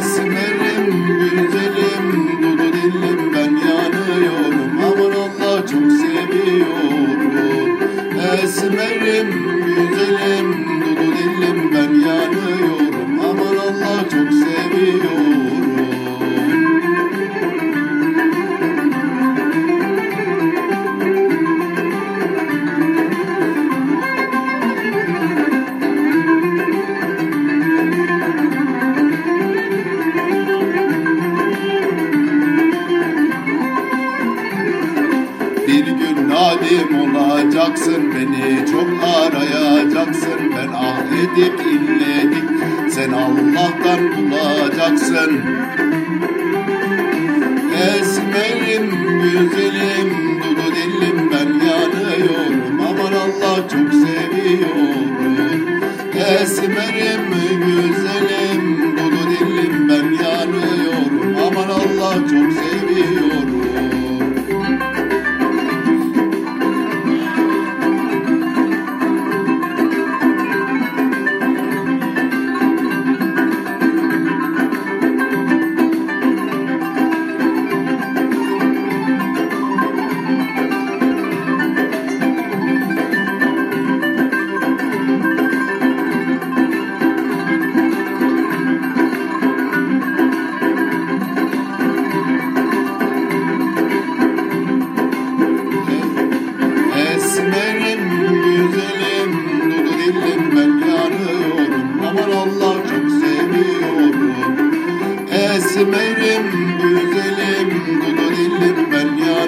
esmerim güzelim Dudu dilim ben yanıyorum. Aman Allah çok seviyorum. Esmerim güzelim nadim olacaksın Beni. Çok arayacaksın. Ben ah edip inledik. Sen Allah'tan bulacaksın. Esmerim, güzelim, dudu dilim. Ben yanıyorum. Aman Allah çok seviyorum. Esmerim, Esmerim, güzelim, dudu dilim ben ya.